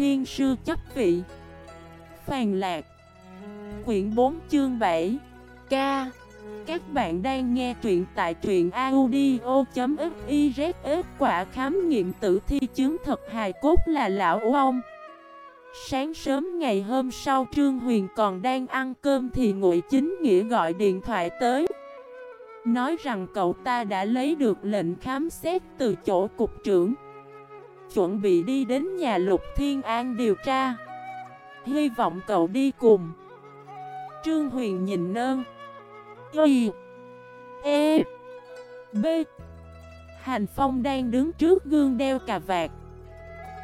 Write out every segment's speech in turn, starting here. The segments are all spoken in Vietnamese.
thiên sư chấp vị. Phàn lạc. Quyển 4 chương 7 K Các bạn đang nghe truyện tại truyện audio.xyz Quả khám nghiệm tử thi chứng thật hài cốt là lão ông. Sáng sớm ngày hôm sau Trương Huyền còn đang ăn cơm thì Ngụy Chính Nghĩa gọi điện thoại tới. Nói rằng cậu ta đã lấy được lệnh khám xét từ chỗ cục trưởng. Chuẩn bị đi đến nhà Lục Thiên An điều tra. Hy vọng cậu đi cùng. Trương Huyền nhìn nơn. Y E B. Hành Phong đang đứng trước gương đeo cà vạt.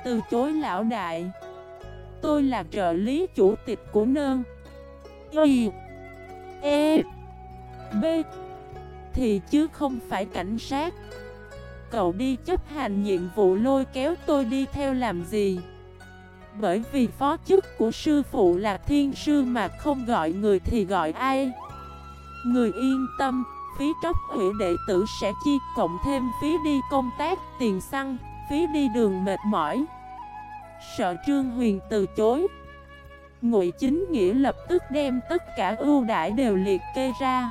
Từ chối lão đại. Tôi là trợ lý chủ tịch của nơn. Y E B. Thì chứ không phải cảnh sát. Cậu đi chấp hành nhiệm vụ lôi kéo tôi đi theo làm gì? Bởi vì phó chức của sư phụ là thiên sư mà không gọi người thì gọi ai? Người yên tâm, phí tróc hủy đệ tử sẽ chi cộng thêm phí đi công tác, tiền xăng, phí đi đường mệt mỏi. Sợ Trương Huyền từ chối. Ngụy Chính Nghĩa lập tức đem tất cả ưu đãi đều liệt kê ra.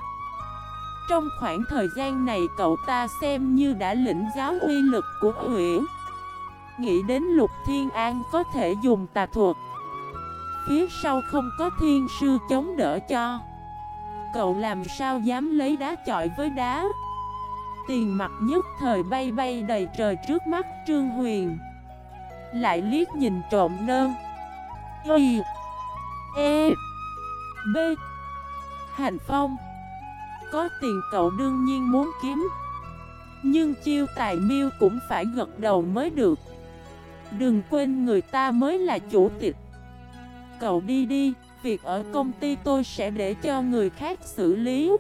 Trong khoảng thời gian này cậu ta xem như đã lĩnh giáo uy lực của Uyển. Nghĩ đến Lục Thiên An có thể dùng tà thuật. Phía sau không có thiên sư chống đỡ cho. Cậu làm sao dám lấy đá chọi với đá? Tiền mặt nhất thời bay bay đầy trời trước mắt Trương Huyền. Lại liếc nhìn trộm nơn Y E B. Hành Phong. Có tiền cậu đương nhiên muốn kiếm. Nhưng chiêu tài miêu cũng phải gật đầu mới được. Đừng quên người ta mới là chủ tịch. Cậu đi đi, Việc ở công ty tôi sẽ để cho người khác xử lý.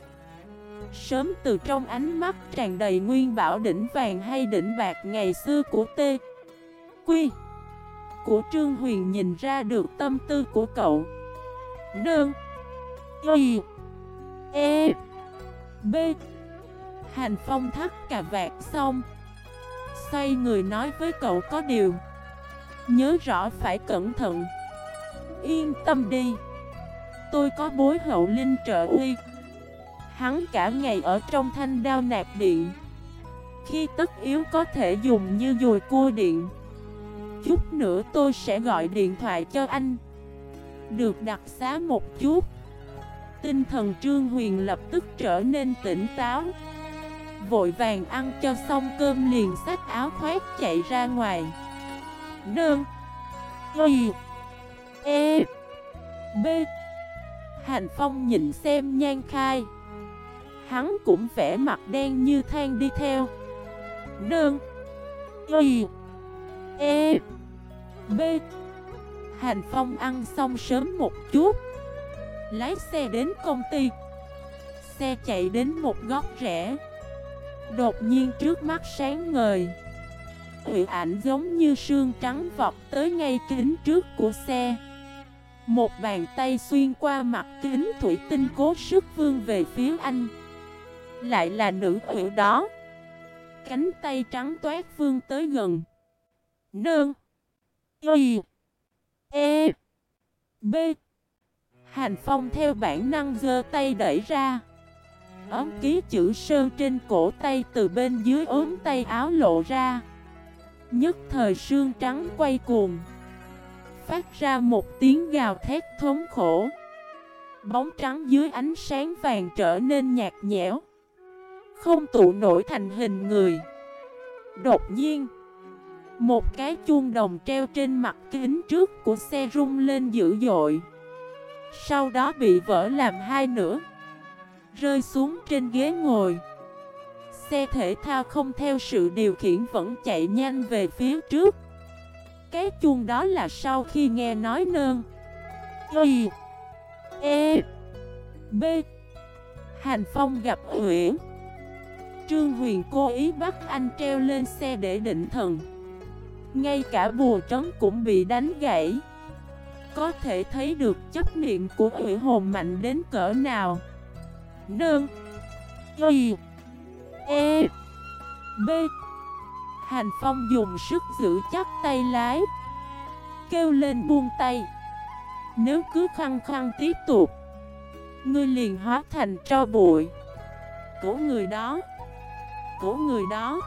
Sớm từ trong ánh mắt tràn đầy nguyên bảo đỉnh vàng hay đỉnh bạc ngày xưa của T. Quy của Trương Huyền nhìn ra được tâm tư của cậu. Đơn. Y. E. B. Hành phong thắt cà vạt xong. Xoay người nói với cậu có điều. Nhớ rõ phải cẩn thận. Yên tâm đi. Tôi có bối hậu linh trợ uy. Hắn cả ngày ở trong thanh đao nạp điện. Khi tất yếu có thể dùng như dùi cua điện, chút nữa tôi sẽ gọi điện thoại cho anh. Được đặc xá một chút. Tinh thần Trương Huyền lập tức trở nên tỉnh táo. Vội vàng ăn cho xong cơm liền xách áo khoét chạy ra ngoài. Nương. Y. E. B. Hành Phong nhìn xem nhan khai. Hắn cũng vẽ mặt đen như than đi theo. Nương. Y. E. B. Hành Phong ăn xong sớm một chút. Lái xe đến công ty. Xe chạy đến một góc rẽ. Đột nhiên trước mắt sáng ngời. Hủy ảnh giống như sương trắng vọt tới ngay kính trước của xe. Một bàn tay xuyên qua mặt kính thủy tinh cố sức vương về phía anh. Lại là nữ hủy đó. Cánh tay trắng toát vương tới gần. Nương. Y. E. B. Hành Phong theo bản năng giơ tay đẩy ra. Ấm ký chữ sơn trên cổ tay từ bên dưới ốm tay áo lộ ra. Nhất thời sương trắng quay cuồng. Phát ra một tiếng gào thét thống khổ. Bóng trắng dưới ánh sáng vàng trở nên nhạt nhẽo. Không tụ nổi thành hình người. Đột nhiên, một cái chuông đồng treo trên mặt kính trước của xe rung lên dữ dội. Sau đó bị vỡ làm hai nửa, Rơi xuống trên ghế ngồi. Xe thể thao không theo sự điều khiển vẫn chạy nhanh về phía trước. Cái chuông đó là sau khi nghe nói nơn. Y E B. Hành Phong gặp Uyển. Trương Huyền cố ý bắt anh treo lên xe để định thần. Ngay cả bùa trấn cũng bị đánh gãy. Có thể thấy được chấp niệm của quỷ hồn mạnh đến cỡ nào. Nương. Y. E. B. Hành Phong dùng sức giữ chắc tay lái. Kêu lên buông tay. Nếu cứ khăng khăng tiếp tục, Ngươi liền hóa thành tro bụi. Của người đó. Của người đó.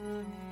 Mm-hmm.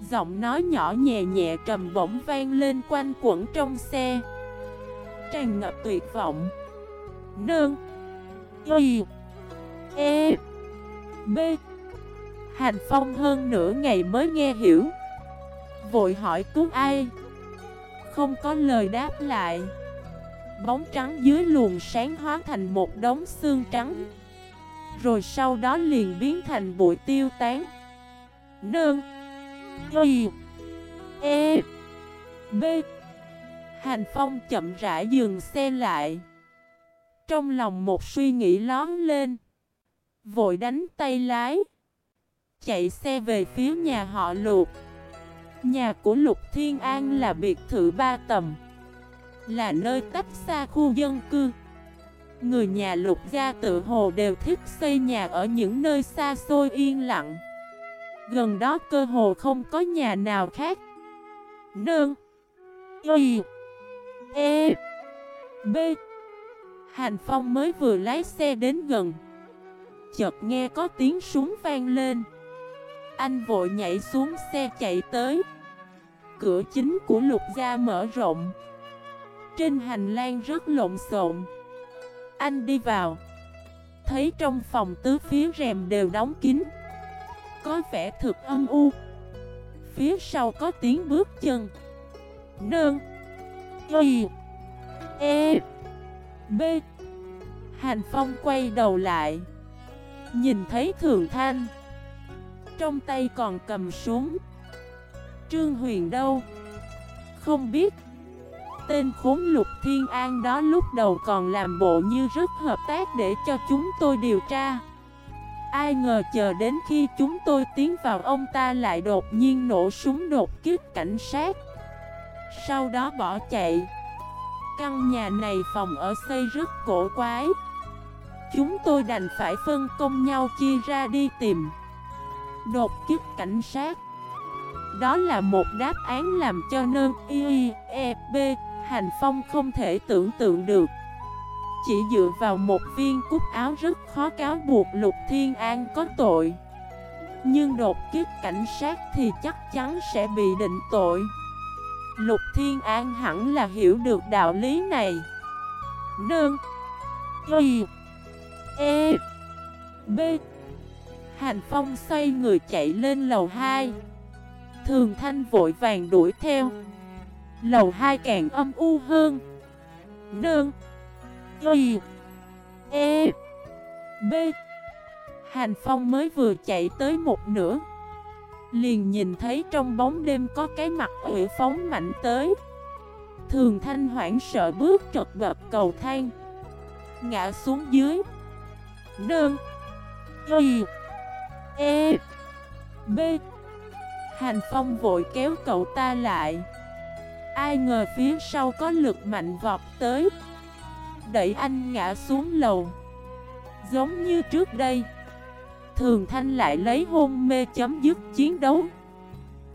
Giọng nói nhỏ nhẹ nhẹ trầm bổng vang lên quanh quẩn trong xe. Tràn ngập tuyệt vọng. Nương. Y. E. B. Hành Phong hơn nửa ngày mới nghe hiểu. Vội hỏi cứu ai? Không có lời đáp lại. Bóng trắng dưới luồng sáng hóa thành một đống xương trắng. Rồi sau đó liền biến thành bụi tiêu tán. Nương. Y E B. Hành Phong chậm rãi dừng xe lại. Trong lòng một suy nghĩ lón lên. Vội đánh tay lái. Chạy xe về phía nhà họ Lục. Nhà của Lục Thiên An là biệt thự ba tầm Là nơi tách xa khu dân cư. Người nhà Lục gia tự hồ đều thích xây nhà ở những nơi xa xôi yên lặng. Gần đó cơ hồ không có nhà nào khác. Nương. Y. E. B. Hành Phong mới vừa lái xe đến gần. Chợt nghe có tiếng súng vang lên. Anh vội nhảy xuống xe chạy tới. Cửa chính của lục gia mở rộng. Trên hành lang rất lộn xộn. Anh đi vào. Thấy trong phòng tứ phía rèm đều đóng kín. Có vẻ thực âm u. Phía sau có tiếng bước chân. Nơn. Y. E. B. Hành Phong quay đầu lại. Nhìn thấy Thường Thanh. Trong tay còn cầm súng. Trương Huyền đâu? Không biết. Tên khốn lục thiên an đó lúc đầu còn làm bộ như rất hợp tác để cho chúng tôi điều tra. Ai ngờ chờ đến khi chúng tôi tiến vào ông ta lại đột nhiên nổ súng đột kích cảnh sát. Sau đó bỏ chạy. Căn nhà này phòng ở xây rất cổ quái. Chúng tôi đành phải phân công nhau chia ra đi tìm. Đột kích cảnh sát. Đó là một đáp án làm cho nơn y e b Hành Phong không thể tưởng tượng được. Chỉ dựa vào một viên cúc áo rất khó cáo buộc Lục Thiên An có tội. Nhưng đột kích cảnh sát thì chắc chắn sẽ bị định tội. Lục Thiên An hẳn là hiểu được đạo lý này. Nương. Y. E. B. Hành Phong xoay người chạy lên lầu 2 Thường Thanh vội vàng đuổi theo. Lầu 2 càng âm u hơn. Nương. Y E. B. Hành Phong mới vừa chạy tới một nửa. Liền nhìn thấy trong bóng đêm có cái mặt ủy phóng mạnh tới. Thường Thanh hoảng sợ bước trật bập cầu thang. Ngã xuống dưới. Đơn. Y. E. B. Hành Phong vội kéo cậu ta lại. Ai ngờ phía sau có lực mạnh vọt tới. Đẩy anh ngã xuống lầu. Giống như trước đây, Thường Thanh lại lấy hôn mê chấm dứt chiến đấu.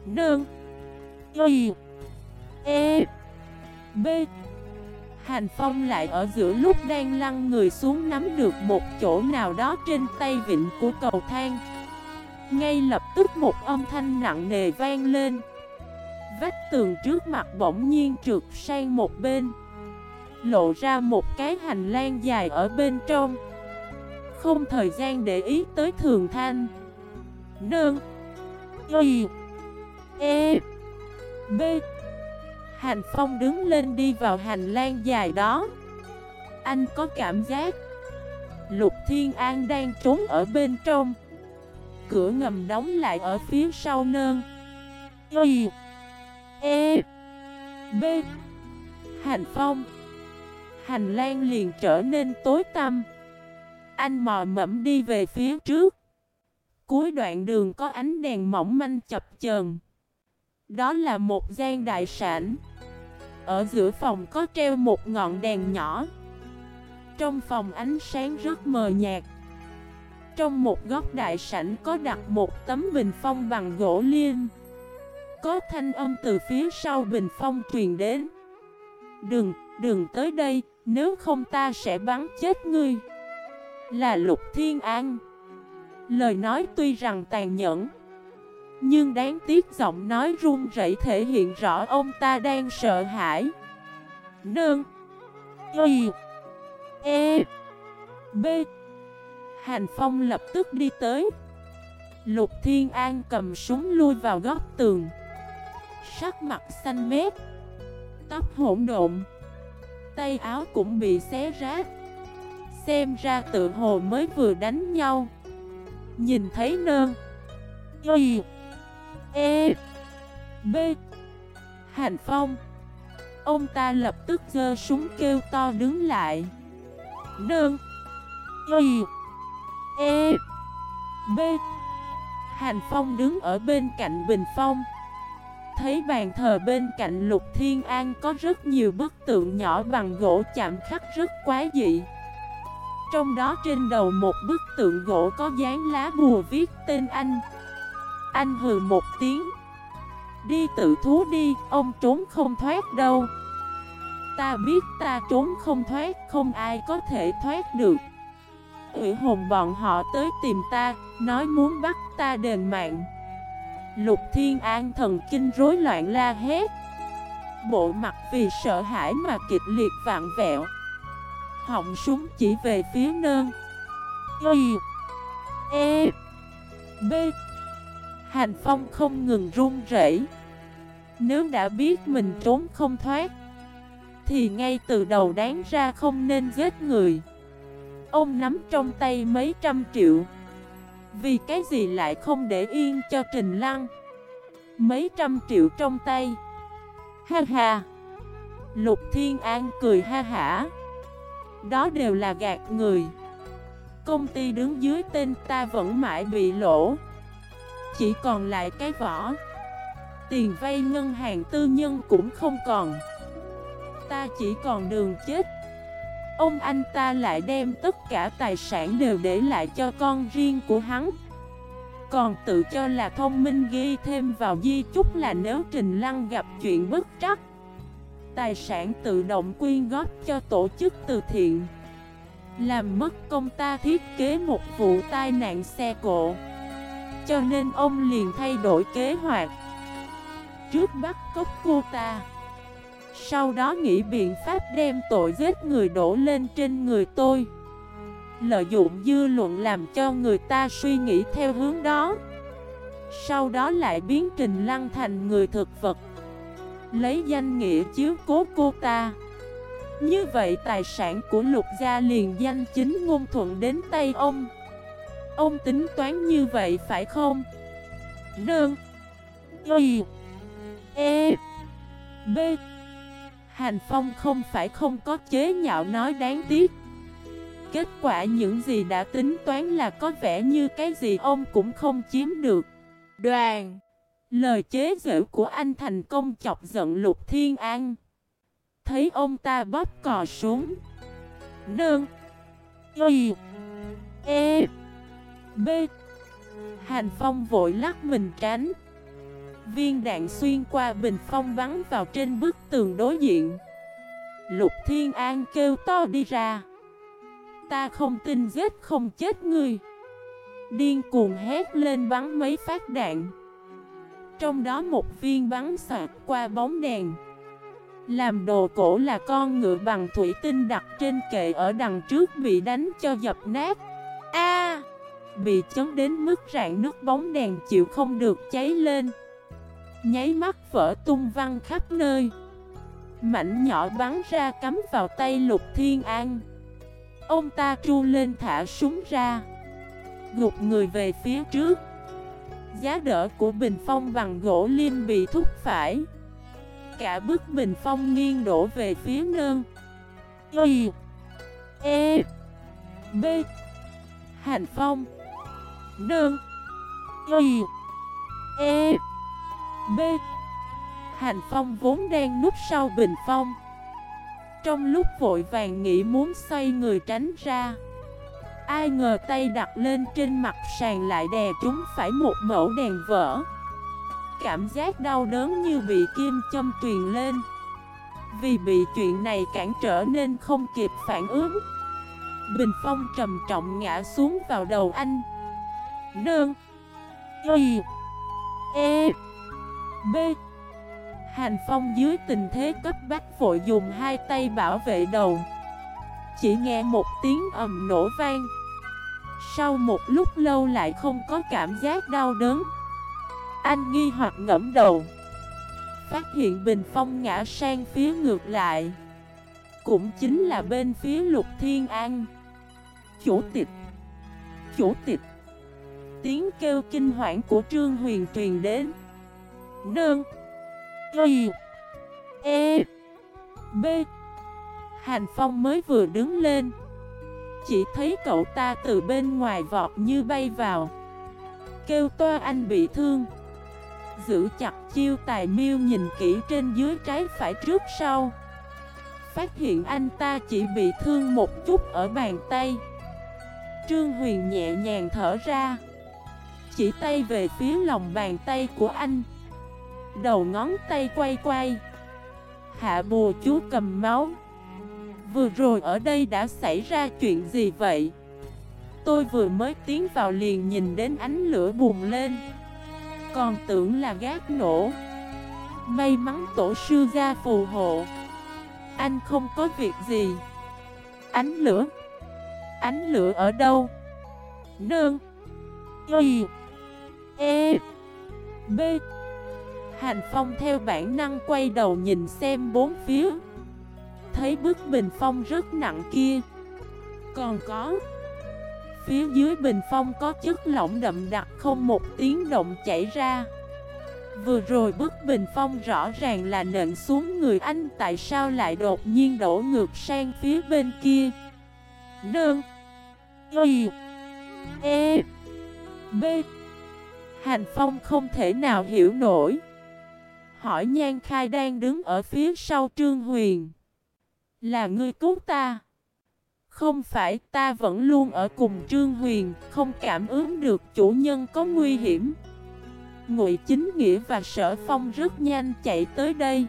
Nương, Y E B. Hành Phong lại ở giữa lúc đang lăn người xuống nắm được một chỗ nào đó trên tay vịnh của cầu thang. Ngay lập tức một âm thanh nặng nề vang lên. Vách tường trước mặt bỗng nhiên trượt sang một bên. Lộ ra một cái hành lang dài ở bên trong. Không thời gian để ý tới thường thanh. Nương. Y. E. B. Hành Phong đứng lên đi vào hành lang dài đó. Anh có cảm giác Lục Thiên An đang trốn ở bên trong. Cửa ngầm đóng lại ở phía sau nơn Y. E. B. Hành Phong. Hành lang liền trở nên tối tăm. Anh mò mẫm đi về phía trước. Cuối đoạn đường có ánh đèn mỏng manh chập chờn. Đó là một gian đại sản ở giữa phòng có treo một ngọn đèn nhỏ. Trong phòng ánh sáng rất mờ nhạt. Trong một góc đại sảnh có đặt một tấm bình phong bằng gỗ liêm Có thanh âm từ phía sau bình phong truyền đến. Đừng, đừng tới đây, nếu không ta sẽ bắn chết ngươi. Là Lục Thiên An. Lời nói tuy rằng tàn nhẫn, Nhưng đáng tiếc giọng nói run rẩy thể hiện rõ ông ta đang sợ hãi. Nương. Y. E. B. Hành Phong lập tức đi tới. Lục Thiên An cầm súng lui vào góc tường. Sắc mặt xanh mét, Tóc hỗn độn. Tay áo cũng bị xé rách. Xem ra tự hồ mới vừa đánh nhau. Nhìn thấy nơ, Y. E. B. Hành Phong. Ông ta lập tức giơ súng kêu to đứng lại. Nơ, Y. E. B. Hành Phong đứng ở bên cạnh Bình Phong. Thấy bàn thờ bên cạnh Lục Thiên An có rất nhiều bức tượng nhỏ bằng gỗ chạm khắc rất quá dị. Trong đó trên đầu một bức tượng gỗ có dán lá bùa viết tên anh. Anh hừ một tiếng. Đi tự thú đi, ông trốn không thoát đâu. Ta biết ta trốn không thoát, không ai có thể thoát được. Ủy hồn bọn họ tới tìm ta, nói muốn bắt ta đền mạng. Lục Thiên An thần kinh rối loạn la hét. Bộ mặt vì sợ hãi mà kịch liệt vạn vẹo. Họng súng chỉ về phía nơn. Y E B. Hành Phong không ngừng run rẩy. Nếu đã biết mình trốn không thoát, Thì ngay từ đầu đáng ra không nên giết người. Ông nắm trong tay mấy trăm triệu. Vì cái gì lại không để yên cho Trình Lăng? Mấy trăm triệu trong tay. Ha ha. Lục Thiên An cười ha hả. Đó đều là gạt người. Công ty đứng dưới tên ta vẫn mãi bị lỗ. Chỉ còn lại cái vỏ. Tiền vay ngân hàng tư nhân cũng không còn. Ta chỉ còn đường chết. Ông anh ta lại đem tất cả tài sản đều để lại cho con riêng của hắn. Còn tự cho là thông minh ghi thêm vào di chúc là nếu Trình Lăng gặp chuyện bất trắc. Tài sản tự động quyên góp cho tổ chức từ thiện. Làm mất công ta thiết kế một vụ tai nạn xe cộ. Cho nên ông liền thay đổi kế hoạch. Trước bắt cóc cô ta sau đó nghĩ biện pháp đem tội giết người đổ lên trên người tôi. Lợi dụng dư luận làm cho người ta suy nghĩ theo hướng đó. Sau đó lại biến Trình Lăng thành người thực vật. Lấy danh nghĩa chiếu cố cô ta. Như vậy tài sản của lục gia liền danh chính ngôn thuận đến tay ông. Ông tính toán như vậy phải không? Đơn Y. E. B. Hành Phong không phải không có chế nhạo nói đáng tiếc. Kết quả những gì đã tính toán là có vẻ như cái gì ông cũng không chiếm được. Đoàn! Lời chế giễu của anh thành công chọc giận Lục Thiên An. Thấy ông ta bóp cò xuống. Nương, Y! E! B! Hành Phong vội lắc mình tránh. Viên đạn xuyên qua bình phong bắn vào trên bức tường đối diện. Lục Thiên An kêu to đi ra. Ta không tin giết không chết ngươi. Điên cuồng hét lên bắn mấy phát đạn. Trong đó một viên bắn sạc qua bóng đèn. Làm đồ cổ là con ngựa bằng thủy tinh đặt trên kệ ở đằng trước bị đánh cho dập nát. A! Bị chấn đến mức rạn nước bóng đèn chịu không được cháy lên. Nháy mắt vỡ tung văng khắp nơi. Mảnh nhỏ bắn ra cắm vào tay Lục Thiên An. Ông ta tru lên thả súng ra. Gục người về phía trước. Giá đỡ của bình phong bằng gỗ lim bị thúc phải. Cả bức bình phong nghiêng đổ về phía nơn. Y E B. Hành phong. Nơn. Y E. B. Hành Phong vốn đang núp sau bình phong. Trong lúc vội vàng nghĩ muốn xoay người tránh ra, Ai ngờ tay đặt lên trên mặt sàn lại đè chúng phải một mẫu đèn vỡ. Cảm giác đau đớn như bị kim châm truyền lên. Vì bị chuyện này cản trở nên không kịp phản ứng, Bình phong trầm trọng ngã xuống vào đầu anh. Nương Y E. B. Hành Phong dưới tình thế cấp bách vội dùng hai tay bảo vệ đầu. Chỉ nghe một tiếng ầm nổ vang. Sau một lúc lâu lại không có cảm giác đau đớn. Anh nghi hoặc ngẫm đầu. Phát hiện Bình Phong ngã sang phía ngược lại. Cũng chính là bên phía Lục Thiên An. Chủ tịch. Chủ tịch. Tiếng kêu kinh hoảng của Trương Huyền truyền đến. Nương. Y E. B. Hành Phong mới vừa đứng lên. Chỉ thấy cậu ta từ bên ngoài vọt như bay vào. Kêu toa anh bị thương. Giữ chặt chiêu tài miêu nhìn kỹ trên dưới trái phải trước sau. Phát hiện anh ta chỉ bị thương một chút ở bàn tay. Trương Huyền nhẹ nhàng thở ra. Chỉ tay về phía lòng bàn tay của anh. Đầu ngón tay quay quay. Hạ bùa chú cầm máu. Vừa rồi ở đây đã xảy ra chuyện gì vậy? Tôi vừa mới tiến vào liền nhìn đến ánh lửa bùng lên. Còn tưởng là gác nổ. May mắn tổ sư ra phù hộ. Anh không có việc gì. Ánh lửa? Ánh lửa ở đâu? Nương. Y. E. B. Hành Phong theo bản năng quay đầu nhìn xem bốn phía. Thấy bức bình phong rất nặng kia. Còn có, Phía dưới bình phong có chất lỏng đậm đặc không một tiếng động chảy ra. Vừa rồi bức bình phong rõ ràng là nện xuống người anh, Tại sao lại đột nhiên đổ ngược sang phía bên kia? Nương, Y E B. Hành Phong không thể nào hiểu nổi. Hỏi Nhan Khai đang đứng ở phía sau Trương Huyền. Là ngươi cứu ta? Không phải, ta vẫn luôn ở cùng Trương Huyền, Không cảm ứng được chủ nhân có nguy hiểm. Ngụy Chính Nghĩa và Sở Phong rất nhanh chạy tới đây.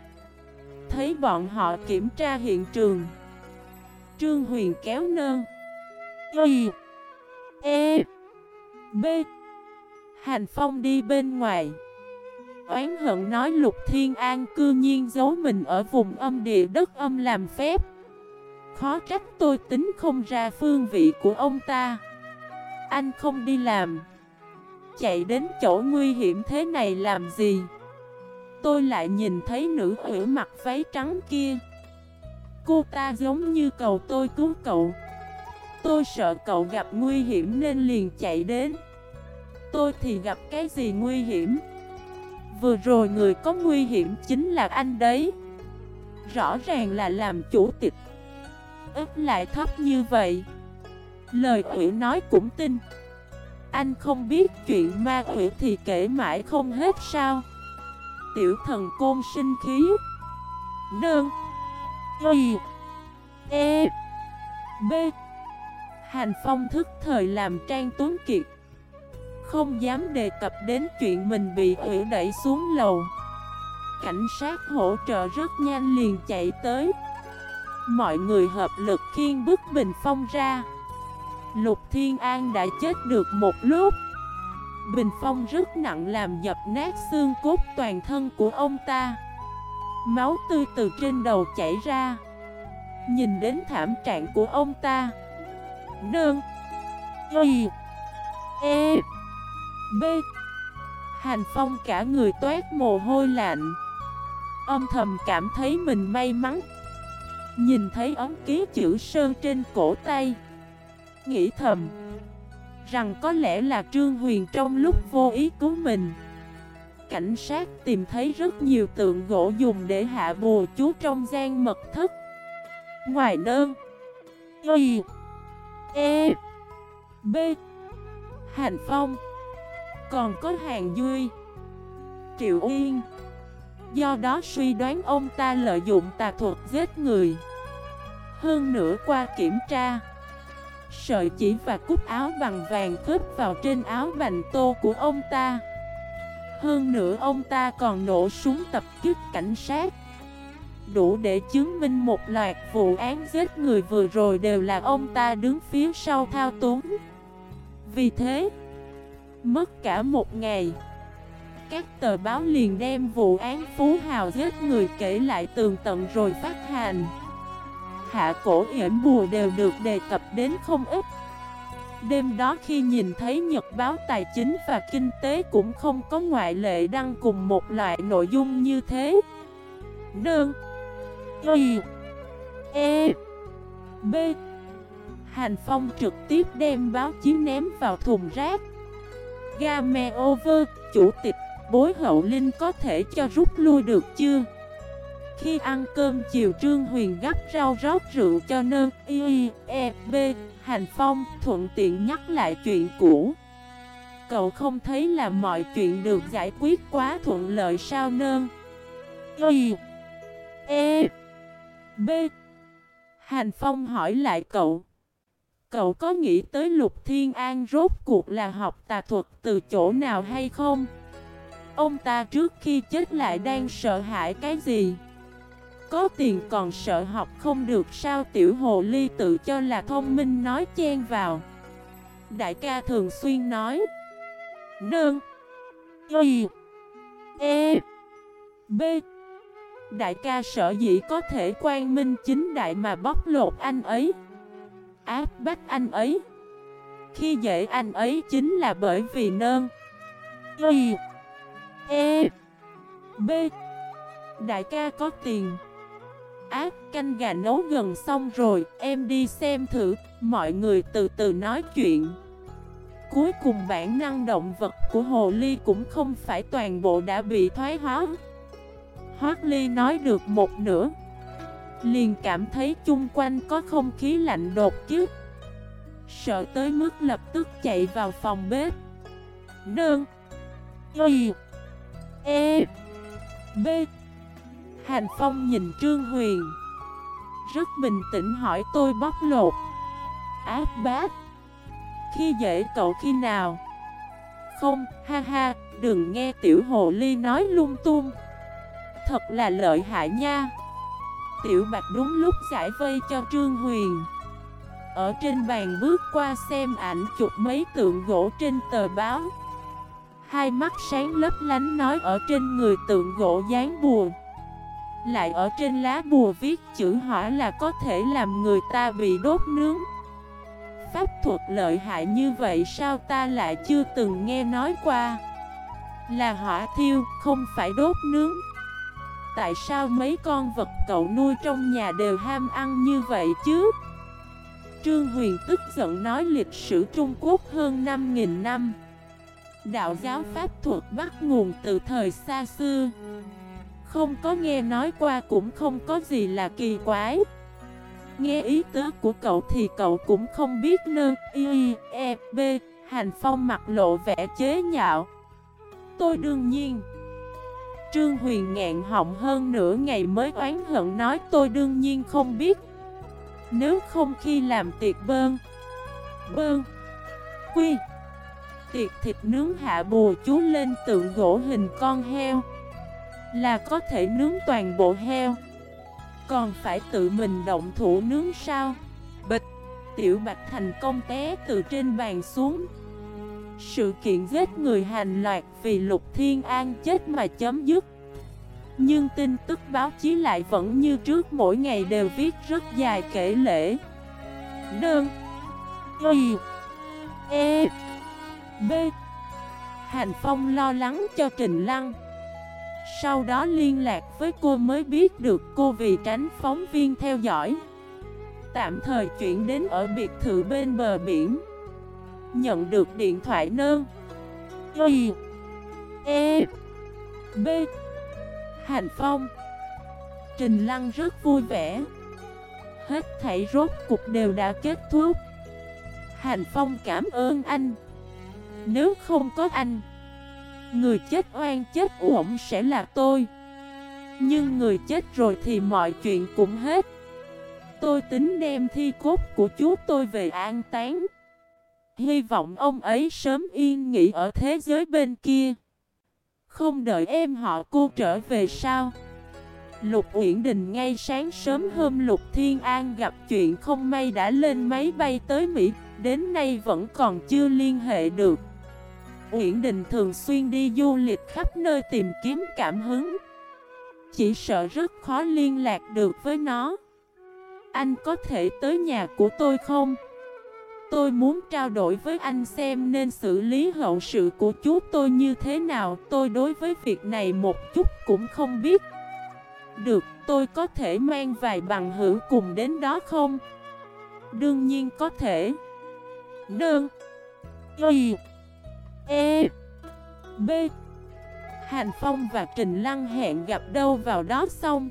Thấy bọn họ kiểm tra hiện trường. Trương Huyền kéo nơn Y E B. Hành Phong đi bên ngoài. Oán hận nói Lục Thiên An cư nhiên giấu mình ở vùng âm địa đất âm làm phép. Khó trách tôi tính không ra phương vị của ông ta. Anh không đi làm. Chạy đến chỗ nguy hiểm thế này làm gì? Tôi lại nhìn thấy nữ hữu mặc váy trắng kia. Cô ta giống như cầu tôi cứu cậu. Tôi sợ cậu gặp nguy hiểm nên liền chạy đến. Tôi thì gặp cái gì nguy hiểm? Vừa rồi người có nguy hiểm chính là anh đấy. Rõ ràng là làm chủ tịch. Ước lại thấp như vậy. Lời quỷ nói cũng tin. Anh không biết chuyện ma quỷ thì kể mãi không hết sao? Tiểu thần côn sinh khí. Nương. Y. E. B. Hành phong thức thời làm trang tuấn kiệt. Không dám đề cập đến chuyện mình bị ủy đẩy xuống lầu. Cảnh sát hỗ trợ rất nhanh liền chạy tới. Mọi người hợp lực khiên bức bình phong ra. Lục Thiên An đã chết được một lúc. Bình phong rất nặng làm dập nát xương cốt toàn thân của ông ta. Máu tươi từ trên đầu chảy ra. Nhìn đến thảm trạng của ông ta. Đơn Y. E. B. Hành Phong cả người toát mồ hôi lạnh. Âm thầm cảm thấy mình may mắn. Nhìn thấy ống ký chữ sơn trên cổ tay. Nghĩ thầm Rằng có lẽ là Trương Huyền trong lúc vô ý cứu mình. Cảnh sát tìm thấy rất nhiều tượng gỗ dùng để hạ bùa chú trong gian mật thất. Ngoài đơn Y E B. Hành Phong còn có Hàng Duy Triệu Uyên Do đó suy đoán ông ta lợi dụng tà thuật giết người. Hơn nữa qua kiểm tra, Sợi chỉ và cúc áo bằng vàng khớp vào trên áo bành tô của ông ta. Hơn nữa ông ta còn nổ súng tập kích cảnh sát. Đủ để chứng minh một loạt vụ án giết người vừa rồi đều là ông ta đứng phía sau thao túng. Vì thế Mất cả một ngày các tờ báo liền đem vụ án Phú Hào giết người kể lại tường tận rồi phát hành. Hạ cổ yểm bùa đều được đề cập đến không ít. Đêm đó khi nhìn thấy nhật báo tài chính và kinh tế cũng không có ngoại lệ đăng cùng một loại nội dung như thế. Đơn, Y E B Hành Phong trực tiếp đem báo chí ném vào thùng rác Game over, chủ tịch, bối hậu linh có thể cho rút lui được chưa? Khi ăn cơm chiều Trương Huyền gắp rau rót rượu cho nơ Y, E, B Hành Phong thuận tiện nhắc lại chuyện cũ. Cậu không thấy là mọi chuyện được giải quyết quá thuận lợi sao nơ Y E B. Hành Phong hỏi lại cậu. Cậu có nghĩ tới Lục Thiên An rốt cuộc là học tà thuật từ chỗ nào hay không? Ông ta trước khi chết lại đang sợ hãi cái gì? Có tiền còn sợ học không được sao? Tiểu hồ ly tự cho là thông minh nói chen vào. Đại ca thường xuyên nói. Nương. Y. E. B. Đại ca sợ dĩ có thể quan minh chính đại mà bóc lột anh ấy? Áp bách anh ấy. Khi dễ anh ấy chính là bởi vì nơn Y. E. B. Đại ca có tiền. Ác canh gà nấu gần xong rồi, Em đi xem thử. Mọi người từ từ nói chuyện. Cuối cùng bản năng động vật của Hồ Ly cũng không phải toàn bộ đã bị thoái hóa. Hoác Ly nói được một nửa. Liền cảm thấy chung quanh có không khí lạnh đột kiếp. Sợ tới mức lập tức chạy vào phòng bếp. Nương. Y. E. B. Hành Phong nhìn Trương Huyền. Rất bình tĩnh hỏi tôi bóc lột. Áp bát Khi dễ cậu khi nào? Không, ha ha, đừng nghe tiểu hồ ly nói lung tung. Thật là lợi hại nha. Tiểu Bạch đúng lúc giải vây cho Trương Huyền. Ở trên bàn bước qua xem ảnh chụp mấy tượng gỗ trên tờ báo. Hai mắt sáng lấp lánh nói ở trên người tượng gỗ dán bùa. Lại ở trên lá bùa viết chữ hỏa là có thể làm người ta bị đốt nướng. Pháp thuật lợi hại như vậy sao ta lại chưa từng nghe nói qua? Là hỏa thiêu, không phải đốt nướng. Tại sao mấy con vật cậu nuôi trong nhà đều ham ăn như vậy chứ? Trương Huyền tức giận nói lịch sử Trung Quốc hơn 5.000 năm. Đạo giáo Pháp thuật bắt nguồn từ thời xa xưa Không có nghe nói qua cũng không có gì là kỳ quái. Nghe ý tứ của cậu thì cậu cũng không biết nơ Y, E, B Hành Phong mặt lộ vẻ chế nhạo. Tôi đương nhiên Trương Huyền ngạn họng hơn nửa ngày mới oán hận nói, tôi đương nhiên không biết. Nếu không khi làm tiệc bơn Bơn Quy, Tiệc thịt nướng hạ bùa chú lên tượng gỗ hình con heo Là có thể nướng toàn bộ heo. Còn phải tự mình động thủ nướng sao? Bịch Tiểu Bạch thành công té từ trên bàn xuống sự kiện giết người hành loạt vì Lục Thiên An chết mà chấm dứt. Nhưng tin tức báo chí lại vẫn như trước, mỗi ngày đều viết rất dài kể lễ. Đơn. Y. E. B. Hành Phong lo lắng cho Trình Lăng. Sau đó liên lạc với cô mới biết được cô vì tránh phóng viên theo dõi. Tạm thời chuyển đến ở biệt thự bên bờ biển. Nhận được điện thoại nơn Y E B. Hành Phong. Trình Lăng rất vui vẻ. Hết thảy rốt cục đều đã kết thúc. Hành Phong cảm ơn anh. Nếu không có anh, Người chết oan chết uổng sẽ là tôi. Nhưng người chết rồi thì mọi chuyện cũng hết. Tôi tính đem thi cốt của chú tôi về an táng. Hy vọng ông ấy sớm yên nghỉ ở thế giới bên kia. Không đợi em họ cô trở về sao? Lục Uyển Đình ngay sáng sớm hôm Lục Thiên An gặp chuyện không may đã lên máy bay tới Mỹ, Đến nay vẫn còn chưa liên hệ được. Uyển Đình thường xuyên đi du lịch khắp nơi tìm kiếm cảm hứng. Chỉ sợ rất khó liên lạc được với nó. Anh có thể tới nhà của tôi không? Tôi muốn trao đổi với anh xem nên xử lý hậu sự của chú tôi như thế nào. Tôi đối với việc này một chút cũng không biết. Được, tôi có thể mang vài bằng hữu cùng đến đó không? Đương nhiên có thể. Đơn Y. E. B. Hàn Phong và Trình Lăng hẹn gặp đâu vào đó xong.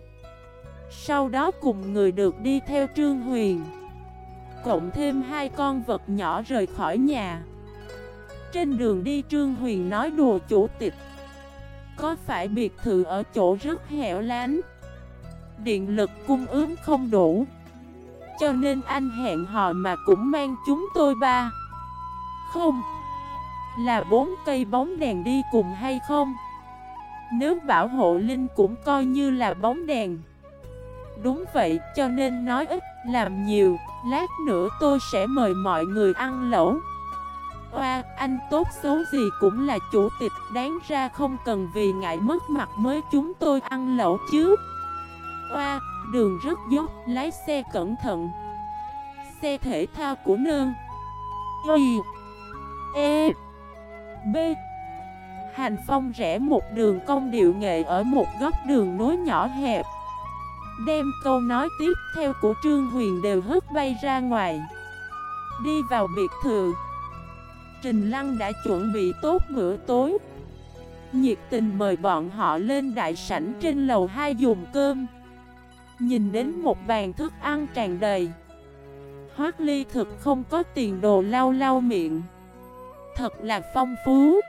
Sau đó cùng người được đi theo Trương Huyền. Cộng thêm hai con vật nhỏ rời khỏi nhà. Trên đường đi Trương Huyền nói đùa chủ tịch, Có phải biệt thự ở chỗ rất hẻo lánh? Điện lực cung ứng không đủ, Cho nên anh hẹn hò mà cũng mang chúng tôi ba. Không, Là bốn cây bóng đèn đi cùng hay không? Nếu bảo hộ Linh cũng coi như là bóng đèn. Đúng vậy cho nên nói ít làm nhiều Lát nữa tôi sẽ mời mọi người ăn lẩu. Oa, anh tốt xấu gì cũng là chủ tịch Đáng ra không cần vì ngại mất mặt mới chúng tôi ăn lẩu chứ. Oa, đường rất dốc, lái xe cẩn thận. Xe thể thao của nương Y. E. B. Hành phong rẽ một đường công điệu nghệ ở một góc đường nối nhỏ hẹp. Đem câu nói tiếp theo của Trương Huyền đều hất bay ra ngoài. Đi vào biệt thự. Trình Lăng đã chuẩn bị tốt bữa tối. Nhiệt tình mời bọn họ lên đại sảnh trên lầu 2 dùng cơm. Nhìn đến một bàn thức ăn tràn đầy. Hoác ly thực không có tiền đồ lau lau miệng. Thật là phong phú.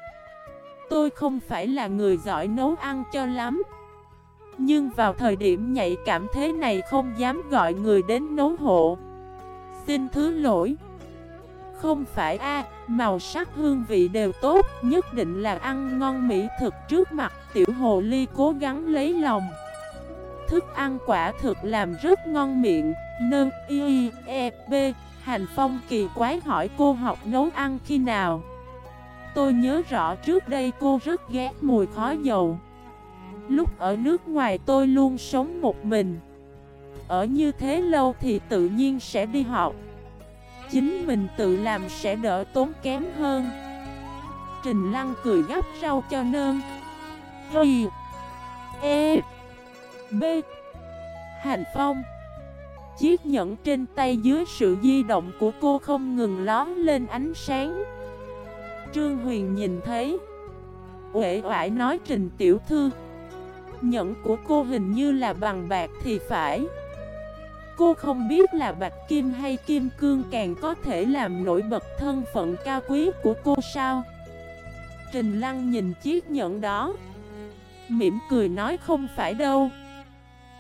Tôi không phải là người giỏi nấu ăn cho lắm nhưng vào thời điểm nhạy cảm thế này không dám gọi người đến nấu hộ. Xin thứ lỗi. Không phải a màu sắc hương vị đều tốt Nhất định là ăn ngon mỹ thực trước mặt. Tiểu hồ ly cố gắng lấy lòng. Thức ăn quả thực làm rất ngon miệng. Nơ, y e b Hành Phong kỳ quái hỏi cô học nấu ăn khi nào? Tôi nhớ rõ trước đây cô rất ghét mùi khó dầu. Lúc ở nước ngoài tôi luôn sống một mình. Ở như thế lâu thì tự nhiên sẽ đi học. Chính mình tự làm sẽ đỡ tốn kém hơn. Trình Lăng cười gấp rau cho nơn Y E. B. Hành Phong. Chiếc nhẫn trên tay dưới sự di động của cô không ngừng lón lên ánh sáng. Trương Huyền nhìn thấy. Uể oải nói Trình Tiểu Thư Nhẫn của cô hình như là bằng bạc thì phải. Cô không biết là bạch kim hay kim cương càng có thể làm nổi bật thân phận cao quý của cô sao? Trình Lăng nhìn chiếc nhẫn đó, Mỉm cười nói không phải đâu.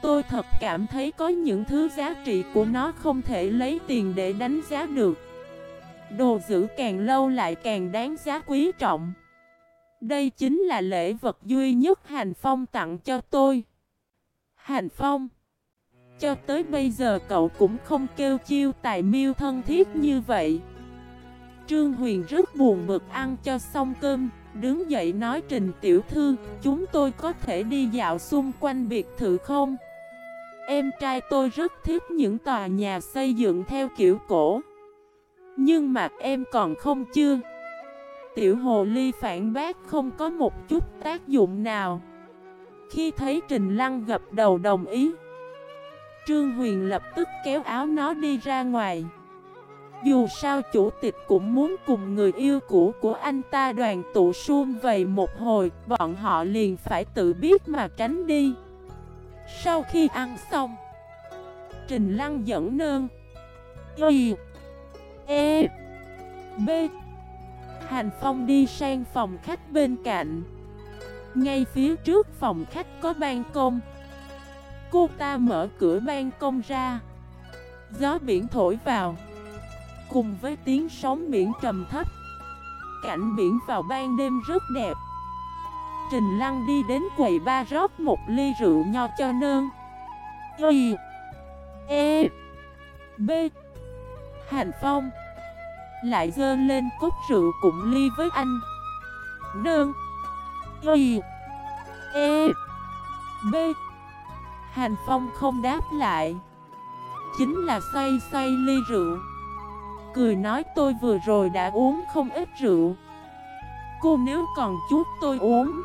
Tôi thật cảm thấy có những thứ giá trị của nó không thể lấy tiền để đánh giá được. Đồ giữ càng lâu lại càng đáng giá quý trọng đây chính là lễ vật duy nhất Hành Phong tặng cho tôi. Hành Phong Cho tới bây giờ cậu cũng không kêu chiêu tài miêu thân thiết như vậy. Trương Huyền rất buồn bực ăn cho xong cơm, đứng dậy nói Trình Tiểu Thư, chúng tôi có thể đi dạo xung quanh biệt thự không? Em trai tôi rất thích những tòa nhà xây dựng theo kiểu cổ. Nhưng mà em còn không chưa. Tiểu hồ ly phản bác không có một chút tác dụng nào. Khi thấy Trình Lăng gập đầu đồng ý, Trương Huyền lập tức kéo áo nó đi ra ngoài. Dù sao chủ tịch cũng muốn cùng người yêu cũ của anh ta đoàn tụ xuông vầy một hồi, Bọn họ liền phải tự biết mà tránh đi. Sau khi ăn xong, Trình Lăng dẫn nơn Y E B Hành Phong đi sang phòng khách bên cạnh. Ngay phía trước phòng khách có ban công. Cô ta mở cửa ban công ra. Gió biển thổi vào. Cùng với tiếng sóng biển trầm thấp, Cảnh biển vào ban đêm rất đẹp. Trình Lăng đi đến quầy ba rót một ly rượu nho cho nương Y E B. Hành Phong lại dơ lên cốc rượu cùng ly với anh. Nương Y. E. B. Hành Phong không đáp lại. Chính là xoay xoay ly rượu. Cười nói tôi vừa rồi đã uống không ít rượu. Cô nếu còn chút tôi uống,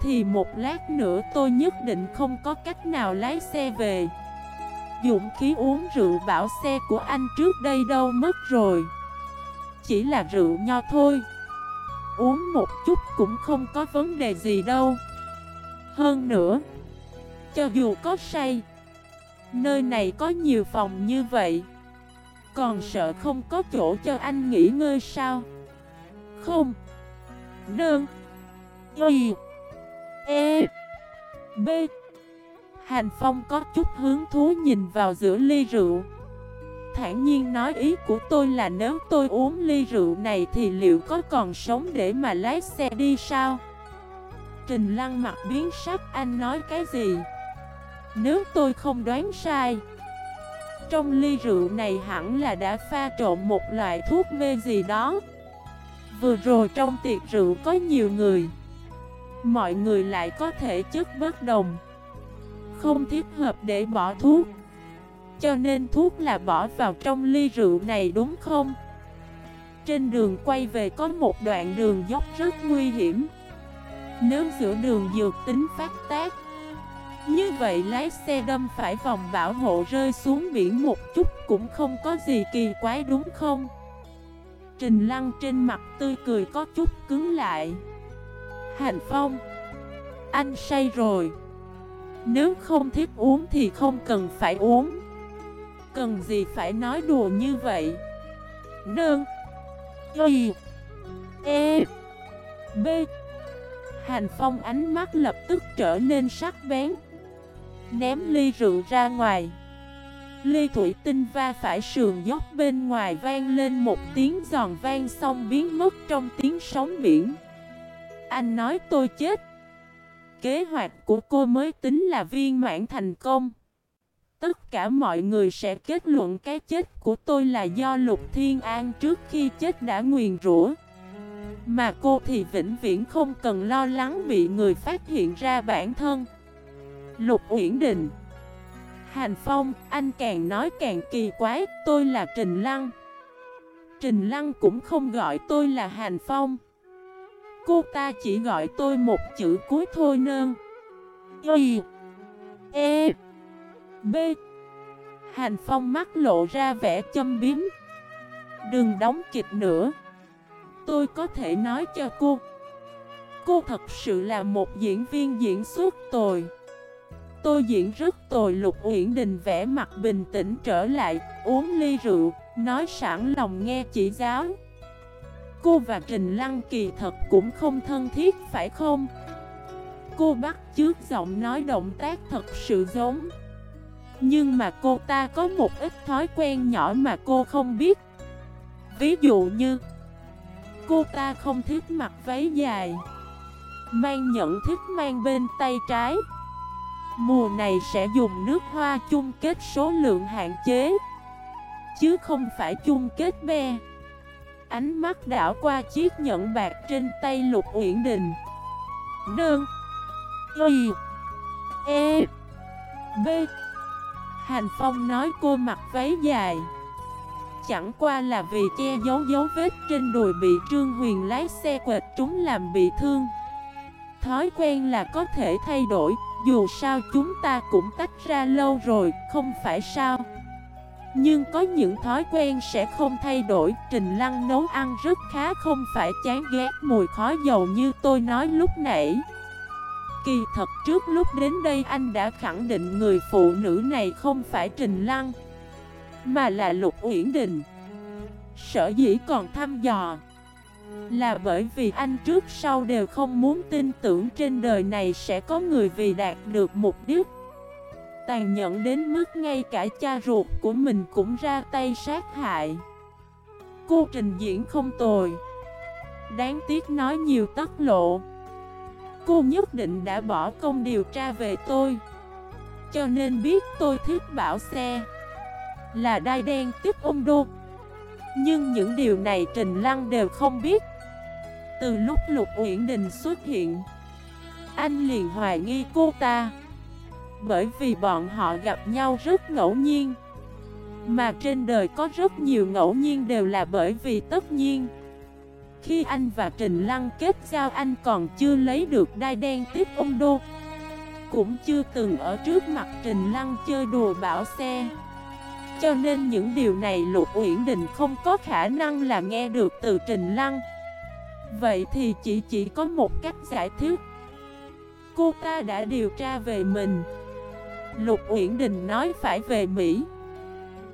Thì một lát nữa tôi nhất định không có cách nào lái xe về. Dụng khí uống rượu bảo xe của anh trước đây đâu mất rồi. Chỉ là rượu nho thôi. Uống một chút cũng không có vấn đề gì đâu. Hơn nữa, Cho dù có say, Nơi này có nhiều phòng như vậy, Còn sợ không có chỗ cho anh nghỉ ngơi sao? Không. Đơn Y. E. B. Hành Phong có chút hứng thú nhìn vào giữa ly rượu. Thản nhiên nói ý của tôi là nếu tôi uống ly rượu này thì liệu có còn sống để mà lái xe đi sao? Trình lăng mặt biến sắc, anh nói cái gì? Nếu tôi không đoán sai, Trong ly rượu này hẳn là đã pha trộn một loại thuốc mê gì đó Vừa rồi trong tiệc rượu có nhiều người Mọi người lại có thể chất bất đồng Không thiết hợp để bỏ thuốc cho nên thuốc là bỏ vào trong ly rượu này đúng không? Trên đường quay về có một đoạn đường dốc rất nguy hiểm Nếu giữa đường dược tính phát tác, Như vậy lái xe đâm phải vòng bảo hộ rơi xuống biển một chút cũng không có gì kỳ quái đúng không? Trình Lăng trên mặt tươi cười có chút cứng lại Hạnh Phong, Anh say rồi Nếu không thích uống thì không cần phải uống Cần gì phải nói đùa như vậy? Đơn Y. E. B. Hành Phong ánh mắt lập tức trở nên sắc bén, Ném ly rượu ra ngoài. Ly thủy tinh va phải sườn dốc bên ngoài vang lên một tiếng giòn vang xong biến mất trong tiếng sóng biển. Anh nói tôi chết. Kế hoạch của cô mới tính là viên mãn thành công. Tất cả mọi người sẽ kết luận cái chết của tôi là do Lục Thiên An trước khi chết đã nguyền rủa. Mà cô thì vĩnh viễn không cần lo lắng bị người phát hiện ra bản thân. Lục Uyển Đình Hành Phong, anh càng nói càng kỳ quái, tôi là Trình Lăng. Trình Lăng cũng không gọi tôi là Hành Phong. Cô ta chỉ gọi tôi một chữ cuối thôi nơn Y E B Hành Phong mắt lộ ra vẻ châm biếm Đừng đóng kịch nữa Tôi có thể nói cho cô Cô thật sự là một diễn viên diễn xuất tồi Tôi diễn rất tồi Lục Uyển Đình vẽ mặt bình tĩnh trở lại, uống ly rượu, nói sẵn lòng nghe chỉ giáo. Cô và Trình Lăng kỳ thật cũng không thân thiết phải không? Cô bắt trước giọng nói động tác thật sự giống. Nhưng mà cô ta có một ít thói quen nhỏ mà cô không biết. Ví dụ như, Cô ta không thích mặc váy dài, Mang nhẫn thích mang bên tay trái. Mùa này sẽ dùng nước hoa chung kết số lượng hạn chế, Chứ không phải chung kết be. Ánh mắt đảo qua chiếc nhẫn bạc trên tay Lục Uyển Đình. Đơn Y E B Hành Phong nói cô mặc váy dài. Chẳng qua là vì che giấu dấu vết trên đùi bị Trương Huyền lái xe quệt chúng làm bị thương. Thói quen là có thể thay đổi dù sao chúng ta cũng tách ra lâu rồi, không phải sao? Nhưng có những thói quen sẽ không thay đổi Trình Lăng nấu ăn rất khá không phải chán ghét mùi khói dầu như tôi nói lúc nãy. Kỳ thật trước lúc đến đây anh đã khẳng định người phụ nữ này không phải Trình Lăng, Mà là Lục Uyển Đình. Sở dĩ còn thăm dò là bởi vì anh trước sau đều không muốn tin tưởng trên đời này sẽ có người vì đạt được mục đích. Tàn nhẫn đến mức ngay cả cha ruột của mình cũng ra tay sát hại. Cô trình diễn không tồi. Đáng tiếc nói nhiều tất lộ. Cô nhất định đã bỏ công điều tra về tôi. Cho nên biết tôi thích bảo xe Là đai đen tiếp ông đô. Nhưng những điều này Trình Lăng đều không biết. Từ lúc Lục Uyển Đình xuất hiện, Anh liền hoài nghi cô ta. Bởi vì bọn họ gặp nhau rất ngẫu nhiên, Mà trên đời có rất nhiều ngẫu nhiên đều là bởi vì tất nhiên. Khi anh và Trình Lăng kết giao anh còn chưa lấy được đai đen tiếp ông đô. Cũng chưa từng ở trước mặt Trình Lăng chơi đùa bảo xe. Cho nên những điều này Lục Uyển Đình không có khả năng là nghe được từ Trình Lăng. Vậy thì chỉ chỉ có một cách giải thích. Cô ta đã điều tra về mình. Lục Uyển Đình nói phải về Mỹ.